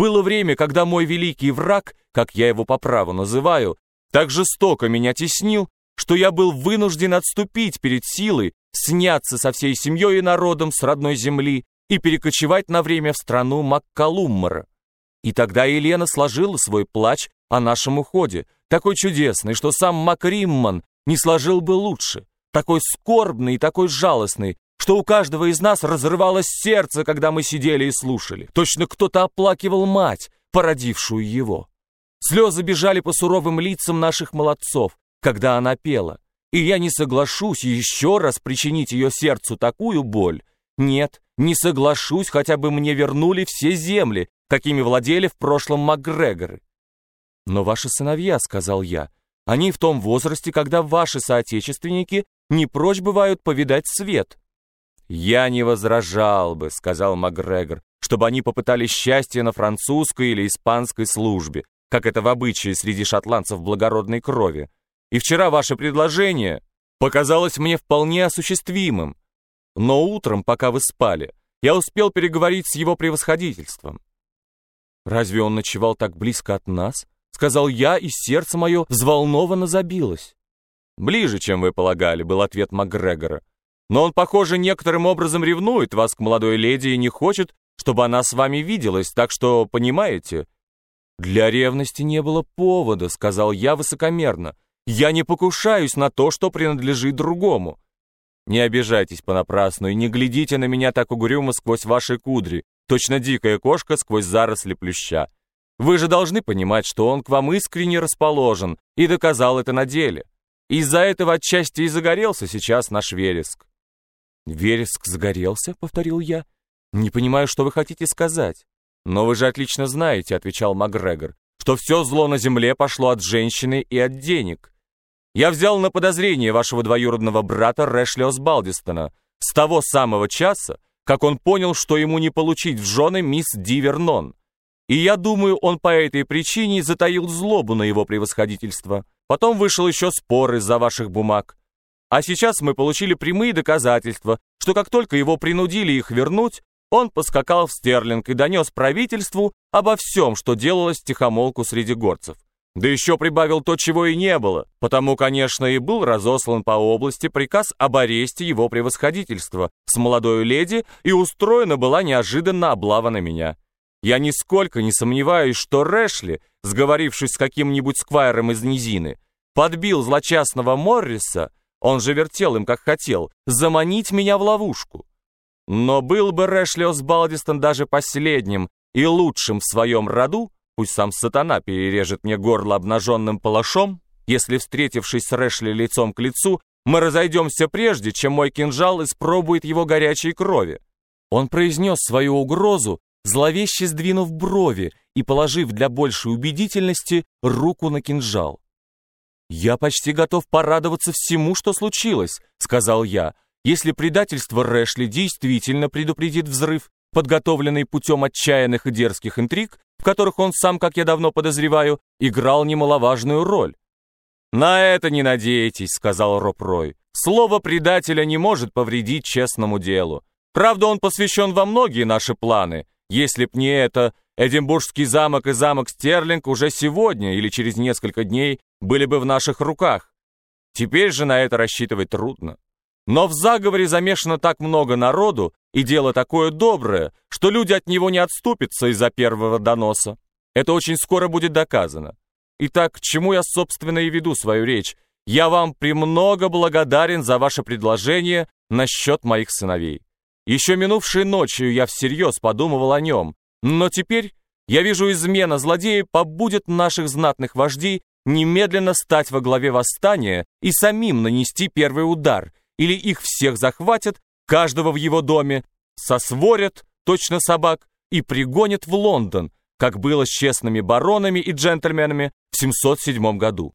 Было время, когда мой великий враг, как я его по праву называю, так жестоко меня теснил, что я был вынужден отступить перед силой, сняться со всей семьей и народом с родной земли и перекочевать на время в страну Маккалуммара. И тогда Елена сложила свой плач о нашем уходе, такой чудесный, что сам Макримман не сложил бы лучше, такой скорбный и такой жалостный, что у каждого из нас разрывалось сердце, когда мы сидели и слушали. Точно кто-то оплакивал мать, породившую его. Слезы бежали по суровым лицам наших молодцов, когда она пела. И я не соглашусь еще раз причинить ее сердцу такую боль. Нет, не соглашусь, хотя бы мне вернули все земли, какими владели в прошлом Макгрегоры. Но ваши сыновья, сказал я, они в том возрасте, когда ваши соотечественники не прочь бывают повидать свет. «Я не возражал бы», — сказал Макгрегор, «чтобы они попытались счастье на французской или испанской службе, как это в обычае среди шотландцев благородной крови. И вчера ваше предложение показалось мне вполне осуществимым. Но утром, пока вы спали, я успел переговорить с его превосходительством». «Разве он ночевал так близко от нас?» — сказал я, и сердце мое взволнованно забилось. «Ближе, чем вы полагали», — был ответ Макгрегора. Но он, похоже, некоторым образом ревнует вас к молодой леди и не хочет, чтобы она с вами виделась, так что, понимаете...» «Для ревности не было повода», — сказал я высокомерно. «Я не покушаюсь на то, что принадлежит другому». «Не обижайтесь понапрасну и не глядите на меня так угрюмо сквозь ваши кудри, точно дикая кошка сквозь заросли плюща. Вы же должны понимать, что он к вам искренне расположен и доказал это на деле. Из-за этого отчасти и загорелся сейчас наш вереск. «Вереск загорелся?» — повторил я. «Не понимаю, что вы хотите сказать». «Но вы же отлично знаете», — отвечал Макгрегор, «что все зло на земле пошло от женщины и от денег. Я взял на подозрение вашего двоюродного брата Рэшлиос Балдистона с того самого часа, как он понял, что ему не получить в жены мисс Дивернон. И я думаю, он по этой причине затаил злобу на его превосходительство. Потом вышел еще спор из-за ваших бумаг. А сейчас мы получили прямые доказательства, что как только его принудили их вернуть, он поскакал в Стерлинг и донес правительству обо всем, что делалось тихомолку среди горцев. Да еще прибавил то, чего и не было, потому, конечно, и был разослан по области приказ об аресте его превосходительства с молодой леди, и устроена была неожиданно облава на меня. Я нисколько не сомневаюсь, что Рэшли, сговорившись с каким-нибудь сквайром из низины, подбил злочастного Морриса он же вертел им, как хотел, заманить меня в ловушку. Но был бы Рэшлиос Балдистон даже последним и лучшим в своем роду, пусть сам сатана перережет мне горло обнаженным палашом, если, встретившись с Рэшли лицом к лицу, мы разойдемся прежде, чем мой кинжал испробует его горячей крови. Он произнес свою угрозу, зловеще сдвинув брови и положив для большей убедительности руку на кинжал. «Я почти готов порадоваться всему, что случилось», — сказал я, «если предательство Рэшли действительно предупредит взрыв, подготовленный путем отчаянных и дерзких интриг, в которых он сам, как я давно подозреваю, играл немаловажную роль». «На это не надейтесь», — сказал Роб Рой. «Слово предателя не может повредить честному делу. Правда, он посвящен во многие наши планы. Если б не это, Эдинбургский замок и замок Стерлинг уже сегодня или через несколько дней были бы в наших руках. Теперь же на это рассчитывать трудно. Но в заговоре замешано так много народу, и дело такое доброе, что люди от него не отступятся из-за первого доноса. Это очень скоро будет доказано. Итак, к чему я, собственно, и веду свою речь? Я вам премного благодарен за ваше предложение насчет моих сыновей. Еще минувшей ночью я всерьез подумывал о нем, но теперь я вижу измена злодея побудет наших знатных вождей немедленно стать во главе восстания и самим нанести первый удар, или их всех захватят, каждого в его доме, сосворят, точно собак, и пригонят в Лондон, как было с честными баронами и джентльменами в 707 году.